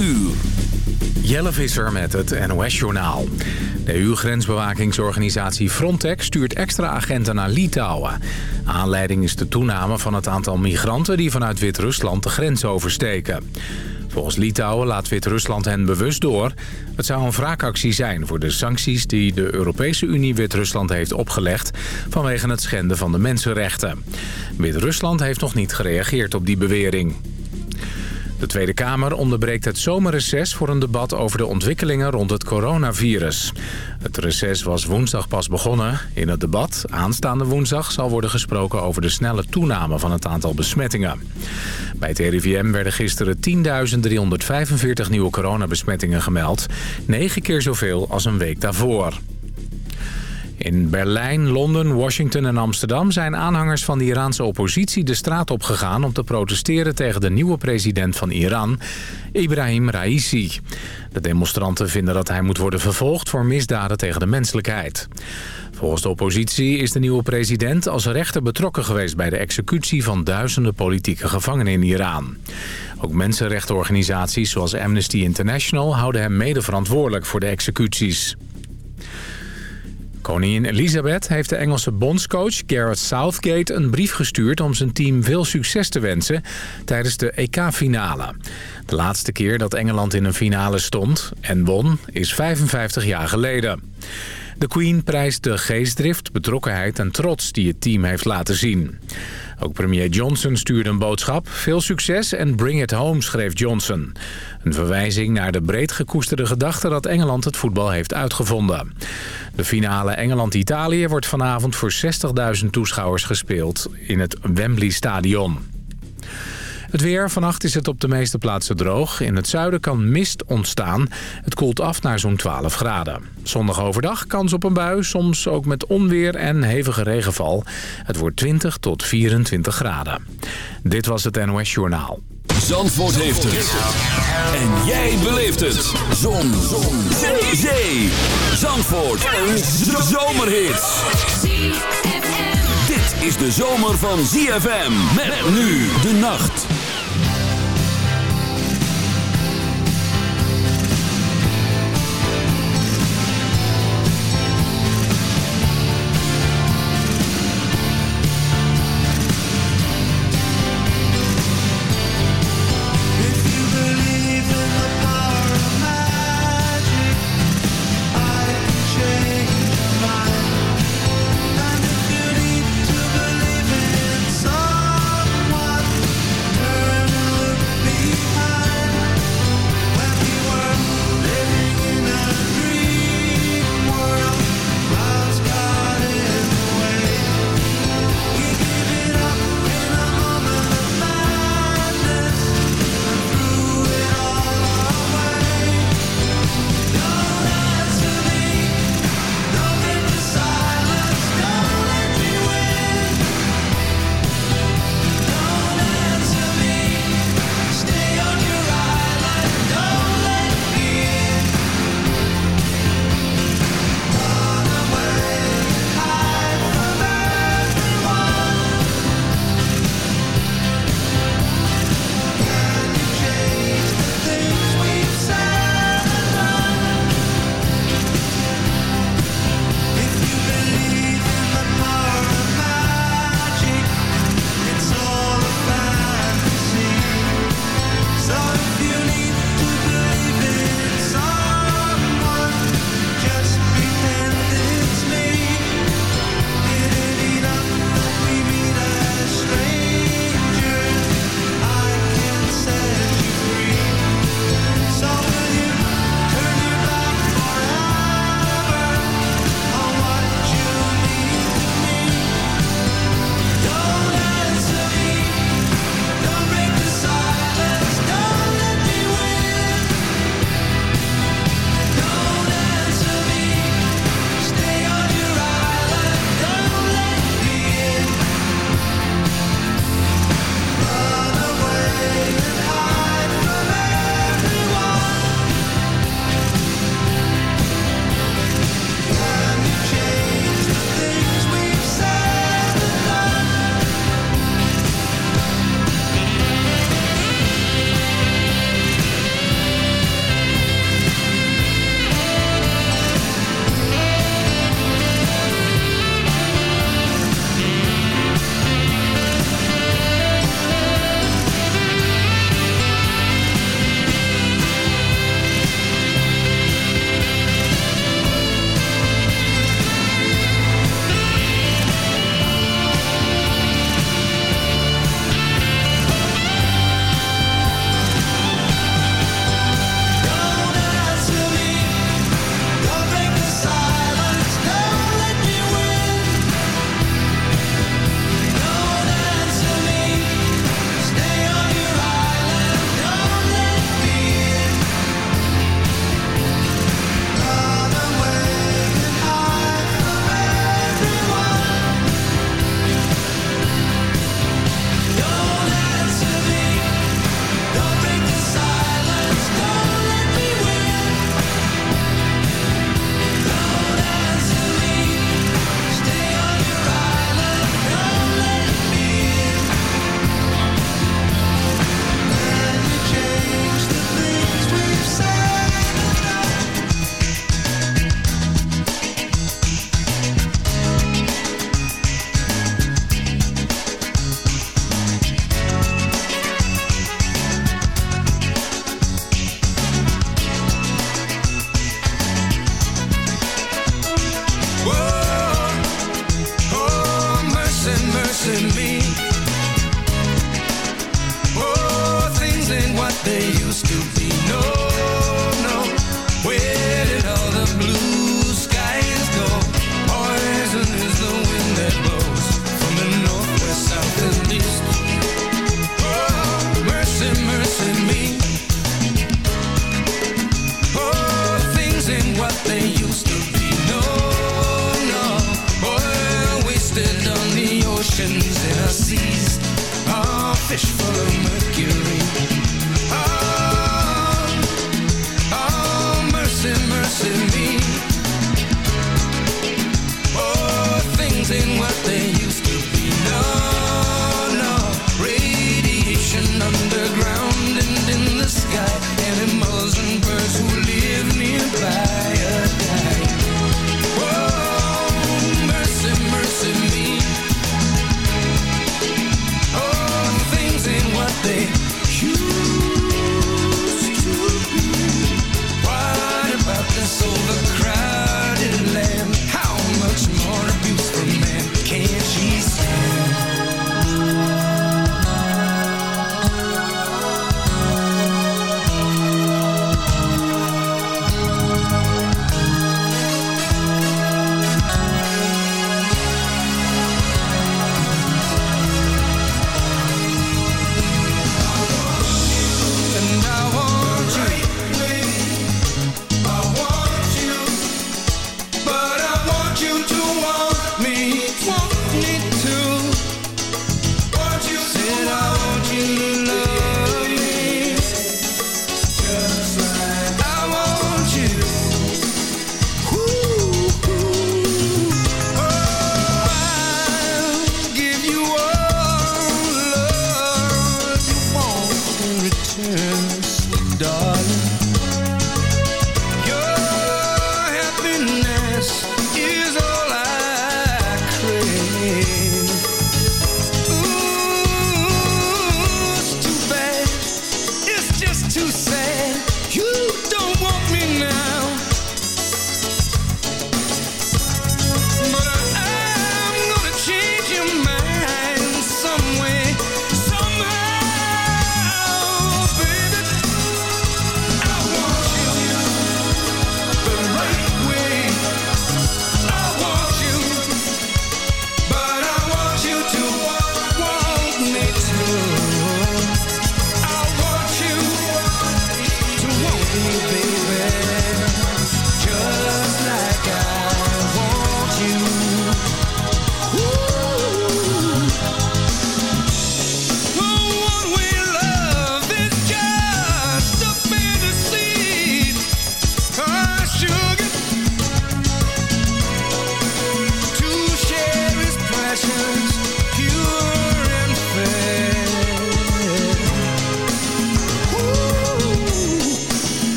uur. Jelle Visser met het NOS-journaal. De EU-grensbewakingsorganisatie Frontex stuurt extra agenten naar Litouwen. Aanleiding is de toename van het aantal migranten... die vanuit Wit-Rusland de grens oversteken. Volgens Litouwen laat Wit-Rusland hen bewust door. Het zou een wraakactie zijn voor de sancties die de Europese Unie Wit-Rusland heeft opgelegd... vanwege het schenden van de mensenrechten. Wit-Rusland heeft nog niet gereageerd op die bewering. De Tweede Kamer onderbreekt het zomerreces voor een debat over de ontwikkelingen rond het coronavirus. Het reces was woensdag pas begonnen. In het debat, aanstaande woensdag, zal worden gesproken over de snelle toename van het aantal besmettingen. Bij het RIVM werden gisteren 10.345 nieuwe coronabesmettingen gemeld. Negen keer zoveel als een week daarvoor. In Berlijn, Londen, Washington en Amsterdam zijn aanhangers van de Iraanse oppositie de straat opgegaan om te protesteren tegen de nieuwe president van Iran, Ibrahim Raisi. De demonstranten vinden dat hij moet worden vervolgd voor misdaden tegen de menselijkheid. Volgens de oppositie is de nieuwe president als rechter betrokken geweest bij de executie van duizenden politieke gevangenen in Iran. Ook mensenrechtenorganisaties zoals Amnesty International houden hem mede verantwoordelijk voor de executies. Koningin Elizabeth heeft de Engelse bondscoach Gareth Southgate een brief gestuurd om zijn team veel succes te wensen tijdens de EK-finale. De laatste keer dat Engeland in een finale stond en won is 55 jaar geleden. De Queen prijst de geestdrift, betrokkenheid en trots die het team heeft laten zien. Ook premier Johnson stuurde een boodschap. Veel succes en bring it home, schreef Johnson. Een verwijzing naar de breed gekoesterde gedachte dat Engeland het voetbal heeft uitgevonden. De finale Engeland-Italië wordt vanavond voor 60.000 toeschouwers gespeeld in het Wembley Stadion. Het weer. Vannacht is het op de meeste plaatsen droog. In het zuiden kan mist ontstaan. Het koelt af naar zo'n 12 graden. Zondag overdag kans op een bui, soms ook met onweer en hevige regenval. Het wordt 20 tot 24 graden. Dit was het NOS Journaal. Zandvoort heeft het. En jij beleeft het. Zon. Zon. Zee. Zee. Zandvoort. Een zomerhit. Dit is de zomer van ZFM. Met nu de nacht.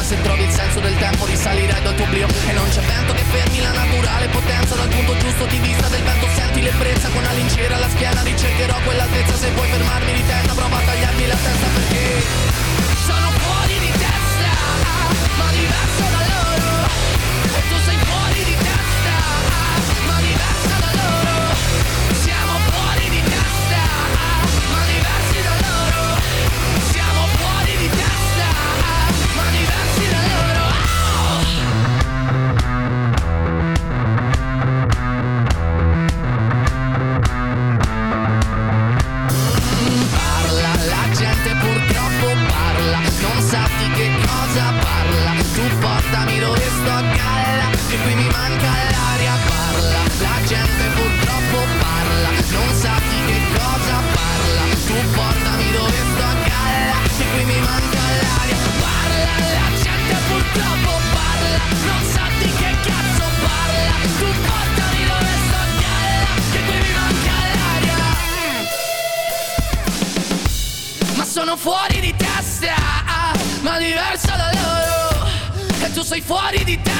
Ma se trovi il senso del tempo risalirai dal tuo oblio E non c'è vento che fermi la naturale potenza. Dal punto giusto di vista del vento senti l'ebbrezza. Con una lincera alla schiena ricercherò quell'altezza. Se vuoi fermarmi di testa prova a tagliarmi la testa perché Sono fuori di testa, ma diverso da loro. E tu sei fuori fuori di testa,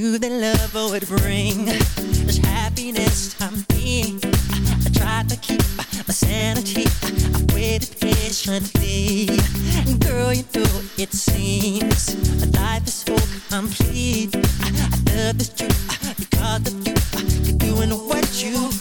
knew that love would bring this happiness to me. I tried to keep my sanity. I waited patiently. And Girl, you know it seems life is so complete. I, I love this truth because of you. You're doing what you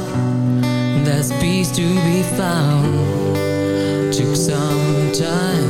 up There's peace to be found. Took some time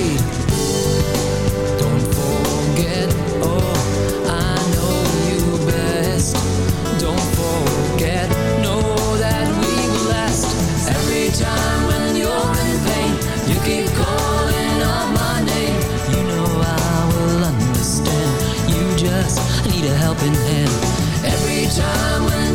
time when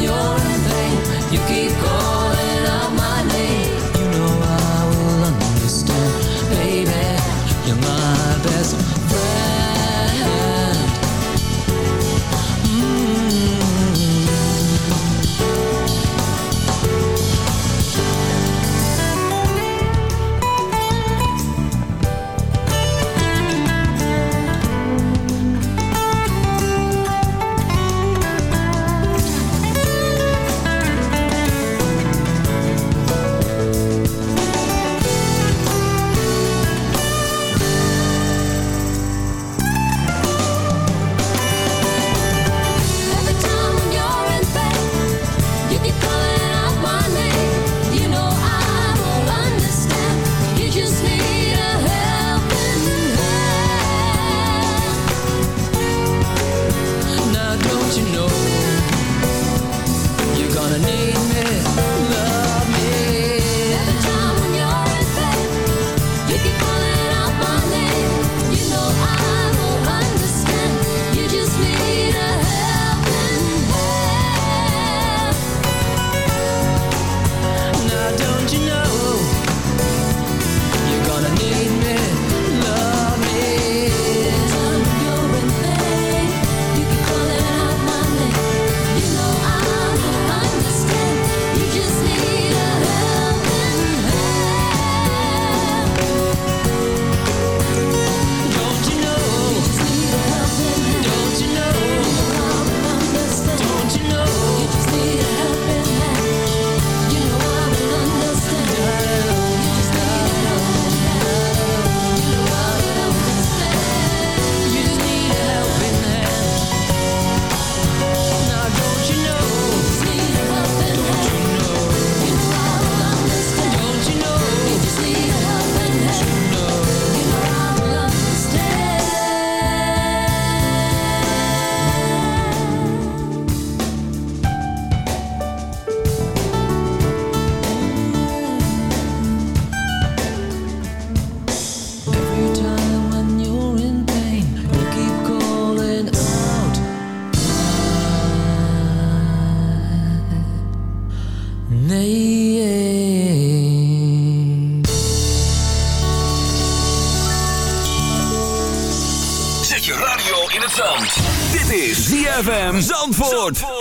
Zandvoort.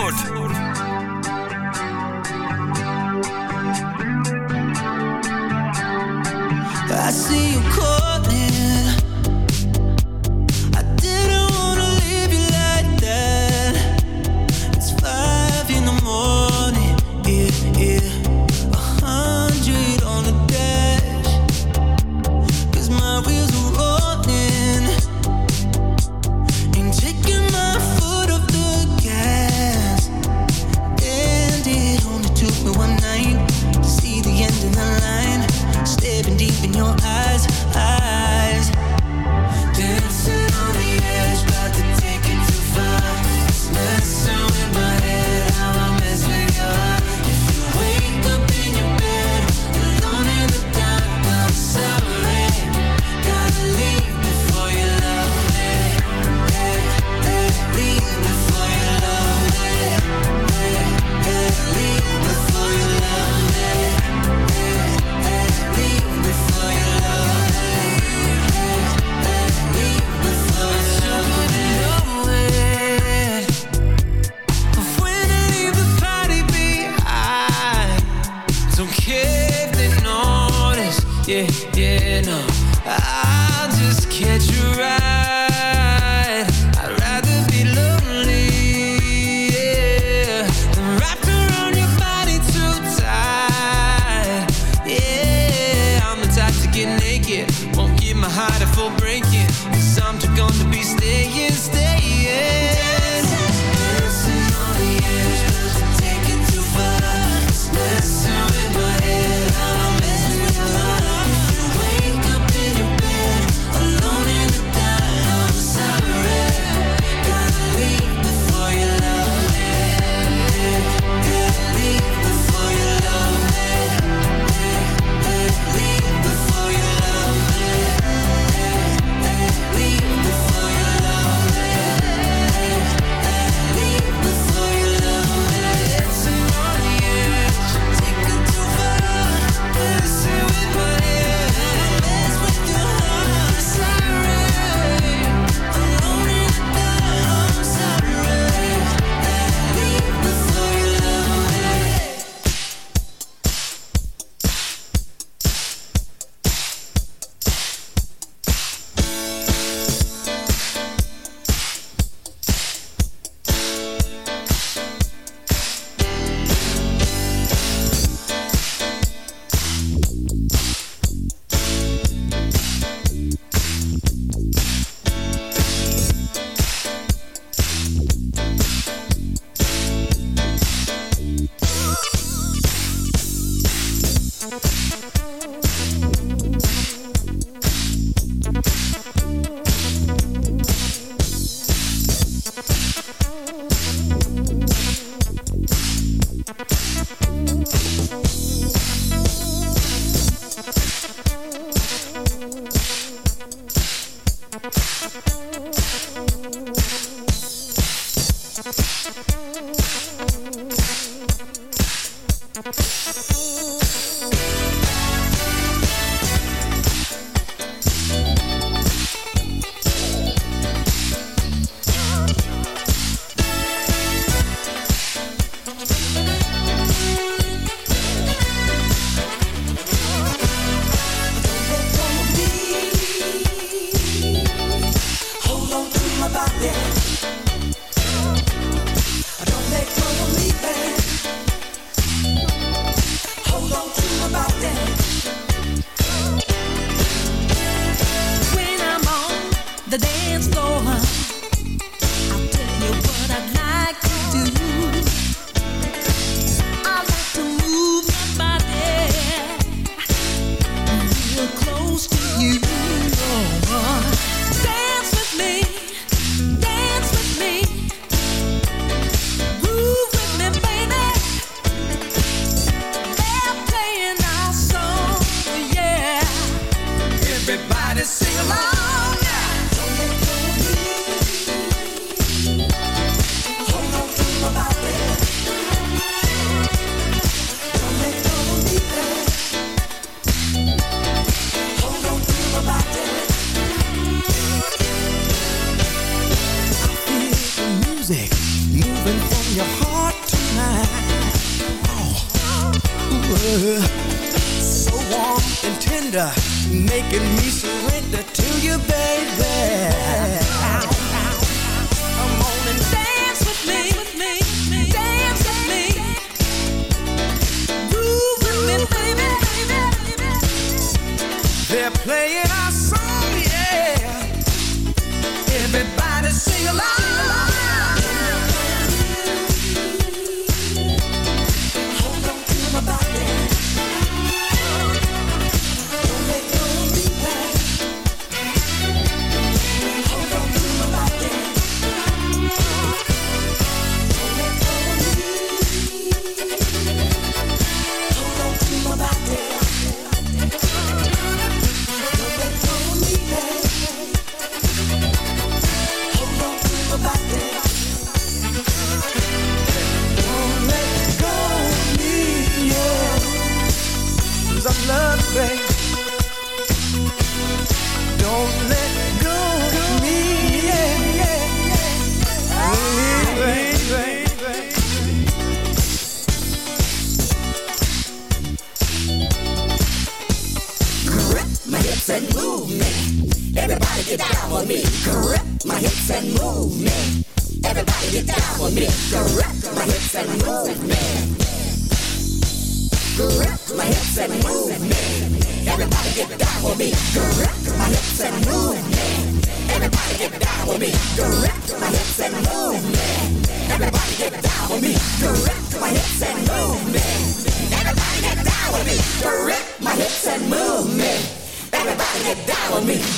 music moving from your heart to mine. Oh, so warm and tender, making me surrender to you, baby.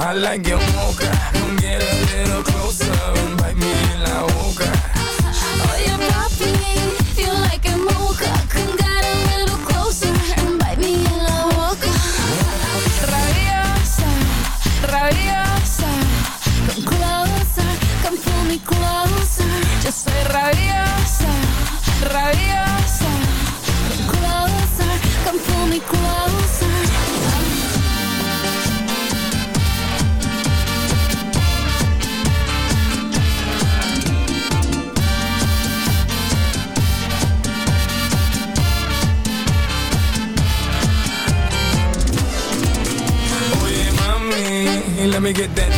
I like your mocha. Come get a little closer and bite me in boca. Oh. You like a mocha. Come get a little closer and bite me in boca. Come closer, come pull me closer. Just. me get that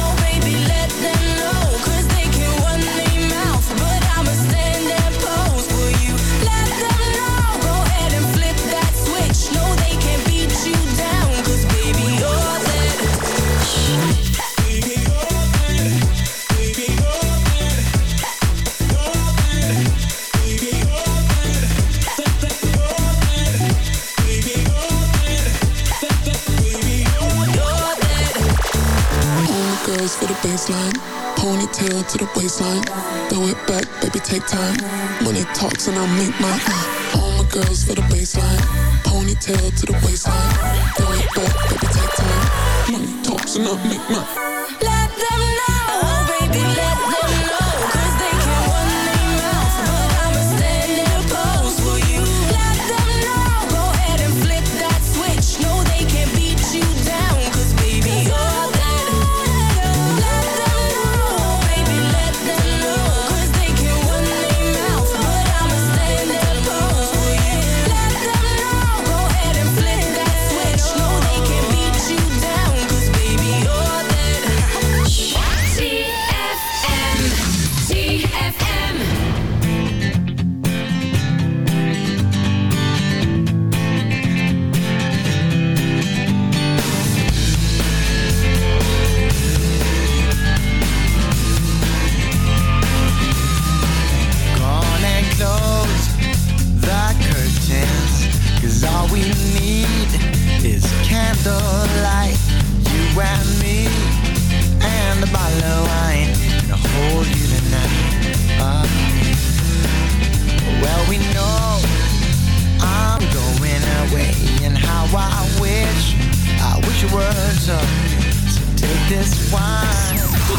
Baseline. Ponytail to the waistline. Throw it back, baby, take time. Money talks and I'll make mine. Uh, All my girls for the baseline. Ponytail to the waistline. Throw it back, baby, take time. Money talks and I'll make mine. Let them know, oh baby, let